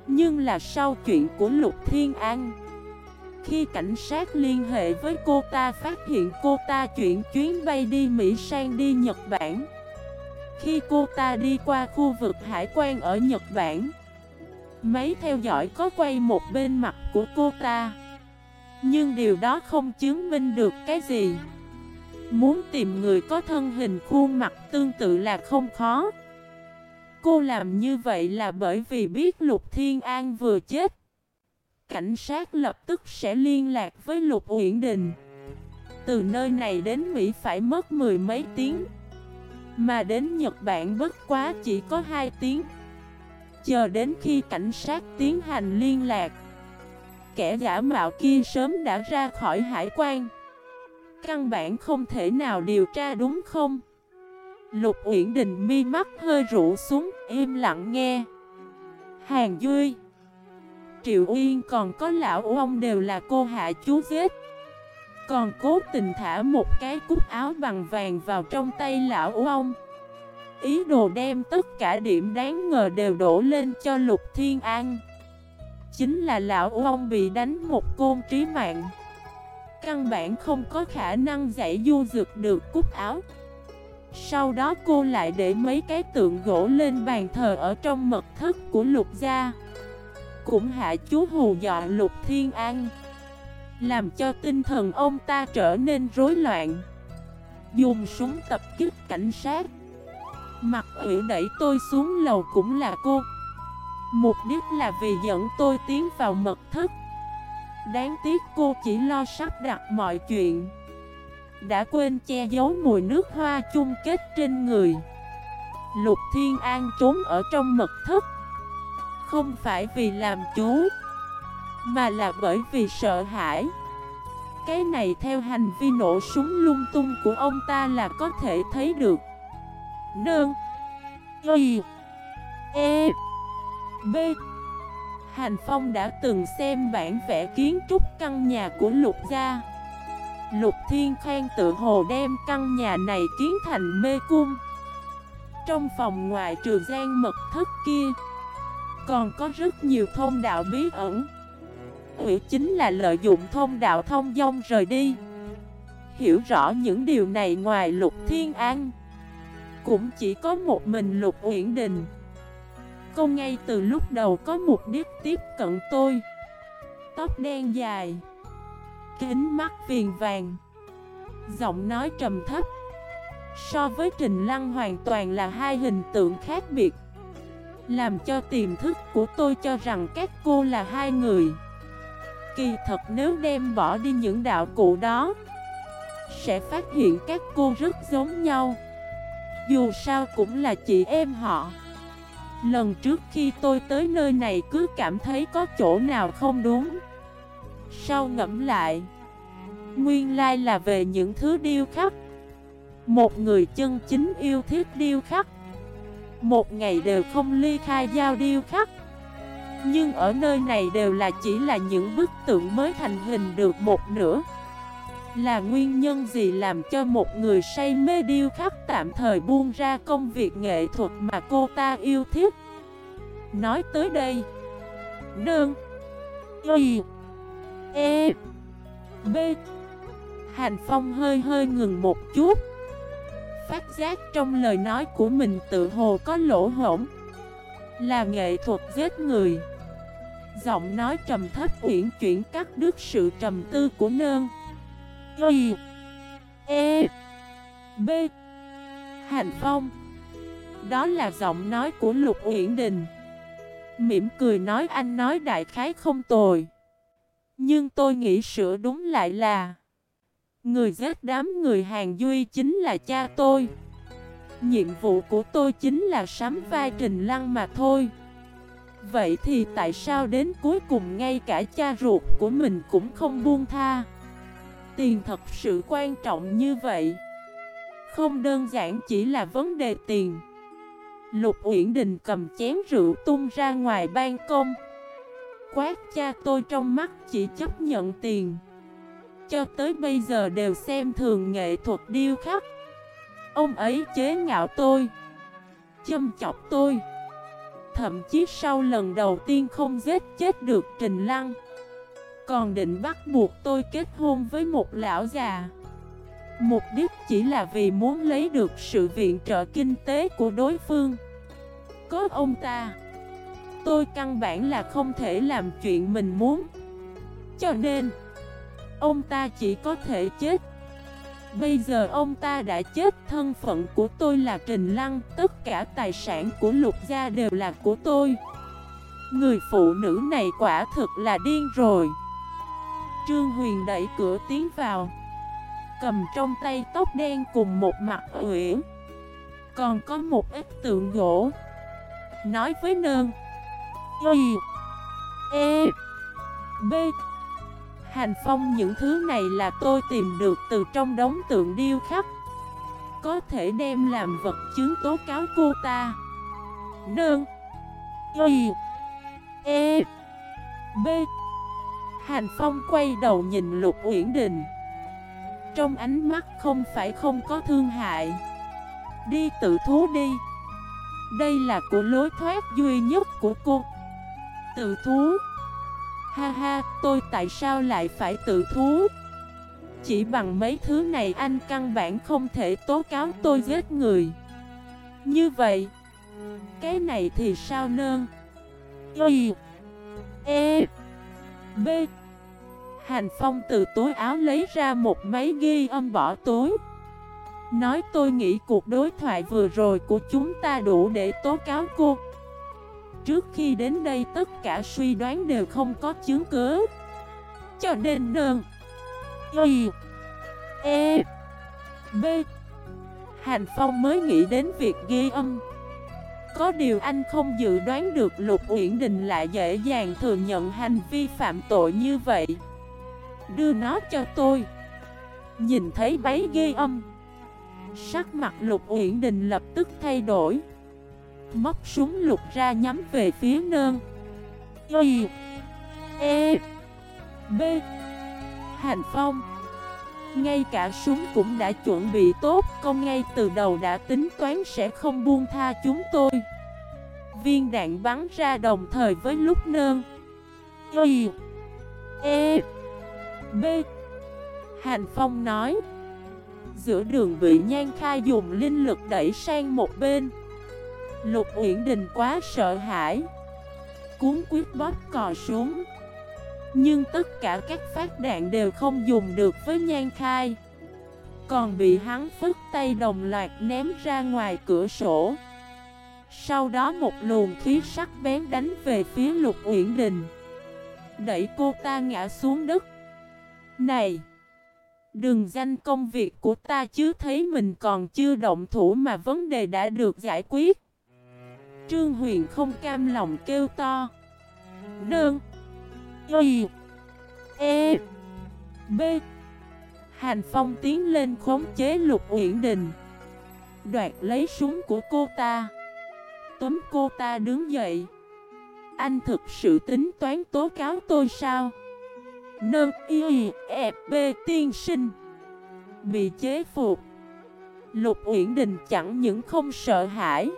Nhưng là sau chuyện của Lục Thiên An. Khi cảnh sát liên hệ với cô ta phát hiện cô ta chuyển chuyến bay đi Mỹ sang đi Nhật Bản. Khi cô ta đi qua khu vực hải quan ở Nhật Bản, Máy theo dõi có quay một bên mặt của cô ta. Nhưng điều đó không chứng minh được cái gì. Muốn tìm người có thân hình khuôn mặt tương tự là không khó. Cô làm như vậy là bởi vì biết Lục Thiên An vừa chết. Cảnh sát lập tức sẽ liên lạc với Lục Uyển Đình. Từ nơi này đến Mỹ phải mất mười mấy tiếng. Mà đến Nhật Bản bất quá chỉ có hai tiếng. Chờ đến khi cảnh sát tiến hành liên lạc kẻ giả mạo kia sớm đã ra khỏi hải quan. Căn bản không thể nào điều tra đúng không? Lục Uyển Đình mi mắt hơi rũ xuống, im lặng nghe. Hàng Duy Triệu Uyên còn có lão ông đều là cô hạ chú giết Còn cố tình thả một cái cúc áo bằng vàng vào trong tay lão ông. Ý đồ đem tất cả điểm đáng ngờ đều đổ lên cho Lục Thiên An. Chính là lão ông bị đánh một côn trí mạng. Căn bản không có khả năng giải du dược được cúc áo. Sau đó cô lại để mấy cái tượng gỗ lên bàn thờ ở trong mật thất của lục gia. Cũng hạ chú hù dọa lục thiên an. Làm cho tinh thần ông ta trở nên rối loạn. Dùng súng tập kích cảnh sát. Mặt ủy đẩy tôi xuống lầu cũng là cô. Mục đích là vì dẫn tôi tiến vào mật thất. Đáng tiếc cô chỉ lo sắp đặt mọi chuyện. Đã quên che giấu mùi nước hoa chung kết trên người. Lục Thiên An trốn ở trong mật thất. Không phải vì làm chú, Mà là bởi vì sợ hãi. Cái này theo hành vi nổ súng lung tung của ông ta là có thể thấy được. Nương Y E B. Hành Phong đã từng xem bản vẽ kiến trúc căn nhà của Lục Gia. Lục Thiên Khang tự hồ đem căn nhà này kiến thành mê cung. Trong phòng ngoài trừ gian mật thất kia còn có rất nhiều thông đạo bí ẩn. Ủy chính là lợi dụng thông đạo thông dông rời đi. Hiểu rõ những điều này ngoài Lục Thiên An, Cũng chỉ có một mình Lục Uyển Đình. Cô ngay từ lúc đầu có mục đích tiếp cận tôi. Tóc đen dài, Kính mắt viền vàng, Giọng nói trầm thấp. So với Trình Lăng hoàn toàn là hai hình tượng khác biệt. Làm cho tiềm thức của tôi cho rằng các cô là hai người. Kỳ thật nếu đem bỏ đi những đạo cụ đó, Sẽ phát hiện các cô rất giống nhau. Dù sao cũng là chị em họ. Lần trước khi tôi tới nơi này cứ cảm thấy có chỗ nào không đúng. Sau ngẫm lại, Nguyên lai là về những thứ điêu khắc. Một người chân chính yêu thích điêu khắc. Một ngày đều không ly khai giao điêu khắc. Nhưng ở nơi này đều là chỉ là những bức tượng mới thành hình được một nửa. Là nguyên nhân gì làm cho một người say mê điêu khắc tạm thời buông ra công việc nghệ thuật mà cô ta yêu thích? Nói tới đây Đơn Y E B. Hành Phong hơi hơi ngừng một chút. Phát giác trong lời nói của mình tự hồ có lỗ hổng. Là nghệ thuật giết người. Giọng nói trầm thấp uyển chuyển cắt đứt sự trầm tư của nơn. Y E B. Hành Phong. Đó là giọng nói của Lục Uyển Đình. Mỉm cười nói anh nói đại khái không tồi. Nhưng tôi nghĩ sửa đúng lại là Người giết đám người hàng duy chính là cha tôi. Nhiệm vụ của tôi chính là sắm vai Trình Lăng mà thôi. Vậy thì tại sao đến cuối cùng ngay cả cha ruột của mình cũng không buông tha? Tiền thật sự quan trọng như vậy. Không đơn giản chỉ là vấn đề tiền. Lục Uyển Đình cầm chén rượu tung ra ngoài ban công. Quát cha tôi trong mắt chỉ chấp nhận tiền. Cho tới bây giờ đều xem thường nghệ thuật điêu khắc. Ông ấy chế ngạo tôi, Châm chọc tôi. Thậm chí sau lần đầu tiên không giết chết được Trình Lăng, Còn định bắt buộc tôi kết hôn với một lão già. Mục đích chỉ là vì muốn lấy được sự viện trợ kinh tế của đối phương. Có ông ta, Tôi căn bản là không thể làm chuyện mình muốn. Cho nên Ông ta chỉ có thể chết. Bây giờ ông ta đã chết, Thân phận của tôi là Trình Lăng, Tất cả tài sản của lục gia đều là của tôi. Người phụ nữ này quả thực là điên rồi. Trương Huyền đẩy cửa tiến vào, Cầm trong tay tóc đen cùng một mặt uyển Còn có một ít tượng gỗ. Nói với nơn. Y E B. Hành phong những thứ này là tôi tìm được từ trong đống tượng điêu khắc. Có thể đem làm vật chứng tố cáo cô ta. Nương. Y. E. B. Hành phong quay đầu nhìn Lục Uyển Đình. Trong ánh mắt không phải không có thương hại. Đi tự thú đi. Đây là của lối thoát duy nhất của cô. Tự thú. Ha ha, tôi tại sao lại phải tự thú? Chỉ bằng mấy thứ này anh căn bản không thể tố cáo tôi giết người. Như vậy Cái này thì sao nơn Y E B. Hành Phong từ túi áo lấy ra một máy ghi âm bỏ túi, Nói tôi nghĩ cuộc đối thoại vừa rồi của chúng ta đủ để tố cáo cô. Trước khi đến đây tất cả suy đoán đều không có chứng cứ. Cho nên đơn, Y E B Hành Phong mới nghĩ đến việc ghi âm. Có điều anh không dự đoán được Lục Uyển Đình lại dễ dàng thừa nhận hành vi phạm tội như vậy. Đưa nó cho tôi. Nhìn thấy bấy ghi âm, Sắc mặt Lục Uyển Đình lập tức thay đổi. Móc súng lục ra nhắm về phía nơn. Y E B. Hành Phong. Ngay cả súng cũng đã chuẩn bị tốt Công ngay từ đầu đã tính toán sẽ không buông tha chúng tôi. Viên đạn bắn ra đồng thời với lúc nơn. Y E B. Hành Phong nói. Giữa đường bị nhan khai dùng linh lực đẩy sang một bên. Lục Uyển Đình quá sợ hãi. Cuốn quyết bóp cò xuống. Nhưng tất cả các phát đạn đều không dùng được với nhan khai. Còn bị hắn phức tay đồng loạt ném ra ngoài cửa sổ. Sau đó một luồng khí sắc bén đánh về phía Lục Uyển Đình. Đẩy cô ta ngã xuống đất. Này! Đừng danh công việc của ta chứ thấy mình còn chưa động thủ mà vấn đề đã được giải quyết. Trương Huyền không cam lòng kêu to. Nương. Y. E. B. Hành Phong tiến lên khống chế Lục Uyển Đình. Đoạt lấy súng của cô ta. Tấm cô ta đứng dậy. Anh thực sự tính toán tố cáo tôi sao? Nâng Y. E. B. Tiên sinh. Bị chế phục. Lục Uyển Đình chẳng những không sợ hãi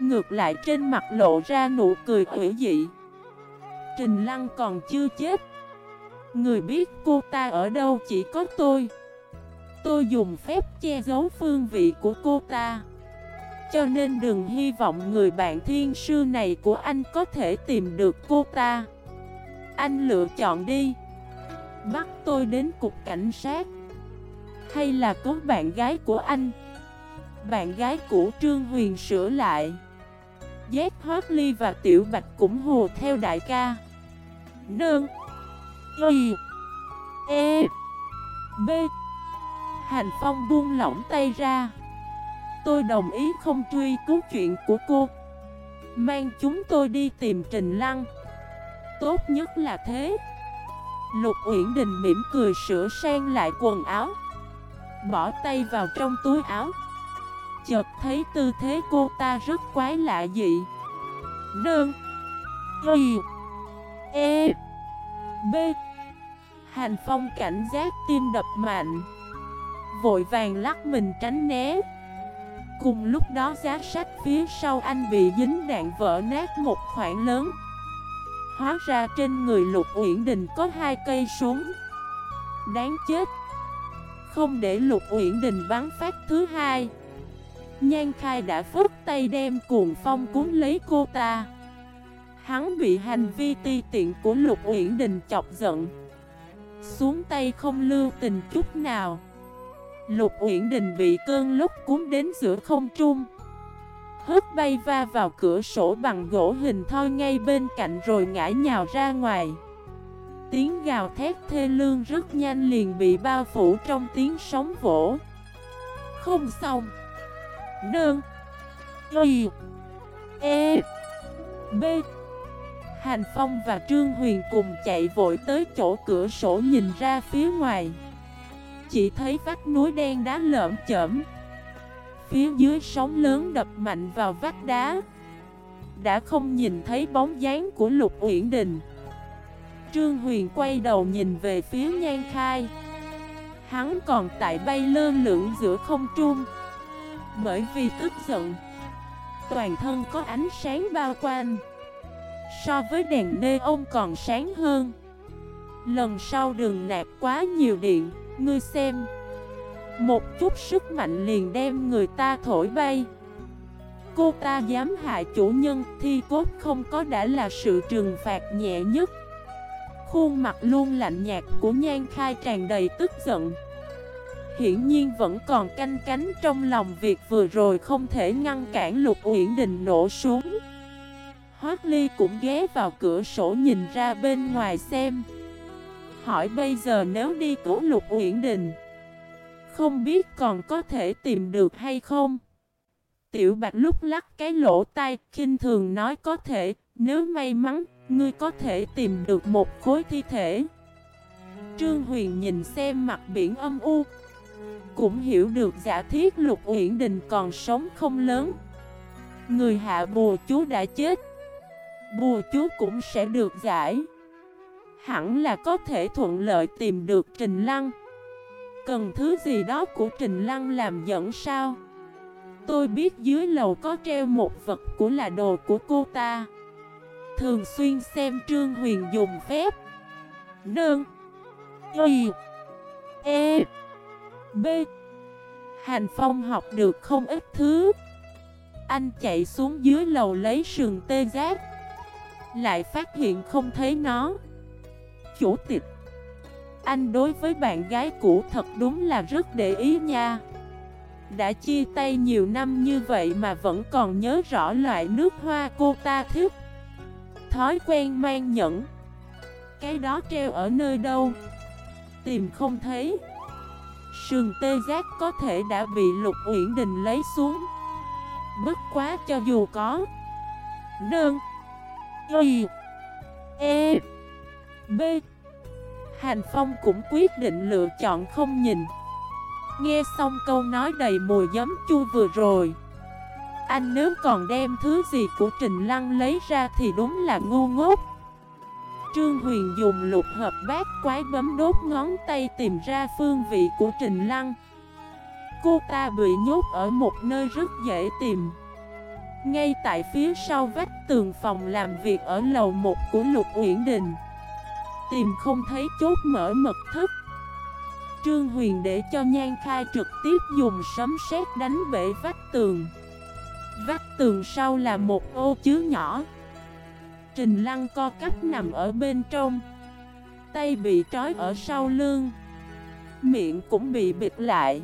Ngược lại trên mặt lộ ra nụ cười hủy dị. Trình Lăng còn chưa chết. Người biết cô ta ở đâu chỉ có tôi. Tôi dùng phép che giấu phương vị của cô ta. Cho nên đừng hy vọng người bạn thiên sư này của anh có thể tìm được cô ta. Anh lựa chọn đi. Bắt tôi đến cục cảnh sát. Hay là có bạn gái của anh? Bạn gái của Trương Huyền sửa lại. Giác Hoác Ly và Tiểu Bạch cũng hồ theo đại ca. Nương. Y. E. B. Hành Phong buông lỏng tay ra. Tôi đồng ý không truy cứu chuyện của cô. Mang chúng tôi đi tìm Trình Lăng. Tốt nhất là thế. Lục Uyển Đình mỉm cười sửa sang lại quần áo. Bỏ tay vào trong túi áo. Chợt thấy tư thế cô ta rất quái lạ dị. Đơn Y E B. Hành Phong cảnh giác tim đập mạnh. Vội vàng lắc mình tránh né. Cùng lúc đó giá sách phía sau anh bị dính đạn vỡ nát một khoảng lớn. Hóa ra trên người Lục Uyển Đình có hai cây súng. Đáng chết. Không để Lục Uyển Đình bắn phát thứ hai. Nhan Khai đã phức tay đem cuồng phong cuốn lấy cô ta. Hắn bị hành vi ti tiện của Lục Uyển Đình chọc giận. Xuống tay không lưu tình chút nào. Lục Uyển Đình bị cơn lúc cuốn đến giữa không trung. Hớt bay va vào cửa sổ bằng gỗ hình thoi ngay bên cạnh rồi ngã nhào ra ngoài. Tiếng gào thét thê lương rất nhanh liền bị bao phủ trong tiếng sóng vỗ. Không xong. Đơn Y. E. B. Hàn Phong và Trương Huyền cùng chạy vội tới chỗ cửa sổ nhìn ra phía ngoài. Chỉ thấy vách núi đen đá lởm chởm. Phía dưới sóng lớn đập mạnh vào vách đá. Đã không nhìn thấy bóng dáng của Lục Uyển Đình. Trương Huyền quay đầu nhìn về phía Nhan Khai. Hắn còn tại bay lơ lửng giữa không trung. Bởi vì tức giận Toàn thân có ánh sáng bao quanh. So với đèn nê ông còn sáng hơn. Lần sau đừng nạp quá nhiều điện, Ngươi xem. Một chút sức mạnh liền đem người ta thổi bay. Cô ta dám hại chủ nhân, Thi cốt không có đã là sự trừng phạt nhẹ nhất. Khuôn mặt luôn lạnh nhạt của Nhan Khai tràn đầy tức giận. Hiển nhiên vẫn còn canh cánh trong lòng việc vừa rồi không thể ngăn cản Lục Uyển Đình nổ xuống Hoác Ly cũng ghé vào cửa sổ nhìn ra bên ngoài xem. Hỏi bây giờ nếu đi cứu Lục Uyển Đình, Không biết còn có thể tìm được hay không? Tiểu Bạch lúc lắc cái lỗ tai, khinh thường nói có thể, Nếu may mắn, ngươi có thể tìm được một khối thi thể. Trương Huyền nhìn xem mặt biển âm u cũng hiểu được giả thiết Lục Uyển Đình còn sống không lớn. Người hạ bùa chú đã chết, Bùa chú cũng sẽ được giải. Hẳn là có thể thuận lợi tìm được Trình Lăng. Cần thứ gì đó của Trình Lăng làm dẫn sao? Tôi biết dưới lầu có treo một vật của là đồ của cô ta. Thường xuyên xem Trương Huyền dùng phép. Nương. Y. E. B. Hành Phong học được không ít thứ. Anh chạy xuống dưới lầu lấy sườn tê giác. Lại phát hiện không thấy nó. Chủ tịch. Anh đối với bạn gái cũ thật đúng là rất để ý nha. Đã chia tay nhiều năm như vậy mà vẫn còn nhớ rõ loại nước hoa cô ta thích. Thói quen mang nhẫn. Cái đó treo ở nơi đâu? Tìm không thấy. Sườn tê giác có thể đã bị Lục Uyển Đình lấy xuống. Bất quá cho dù có. Đơn Y. E. B. Hành Phong cũng quyết định lựa chọn không nhìn. Nghe xong câu nói đầy mùi giấm chua vừa rồi. Anh nếu còn đem thứ gì của Trình Lăng lấy ra thì đúng là ngu ngốc. Trương Huyền dùng lục hợp bát quái bấm đốt ngón tay tìm ra phương vị của Trình Lăng. Cô ta bị nhốt ở một nơi rất dễ tìm. Ngay tại phía sau vách tường phòng làm việc ở lầu 1 của Lục Uyển Đình, Tìm không thấy chốt mở mật thất. Trương Huyền để cho Nhan Khai trực tiếp dùng sấm sét đánh bể vách tường. Vách tường sau là một ô chứa nhỏ. Trình Lăng co cắp nằm ở bên trong. Tay bị trói ở sau lưng. Miệng cũng bị bịt lại.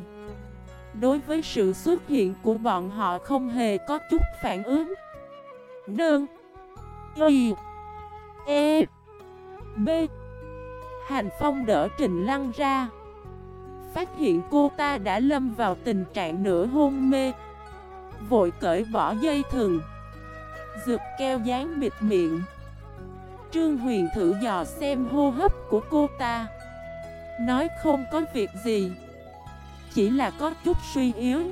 Đối với sự xuất hiện của bọn họ không hề có chút phản ứng. Đơn Y. E. B. Hành Phong đỡ Trình Lăng ra. Phát hiện cô ta đã lâm vào tình trạng nửa hôn mê. Vội cởi bỏ dây thừng. Dược keo dán bịt miệng. Trương Huyền thử dò xem hô hấp của cô ta. Nói không có việc gì. Chỉ là có chút suy yếu.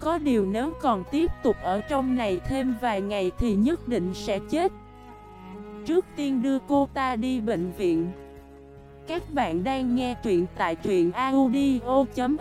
Có điều nếu còn tiếp tục ở trong này thêm vài ngày thì nhất định sẽ chết. Trước tiên đưa cô ta đi bệnh viện. Các bạn đang nghe truyện tại truyện audio.fif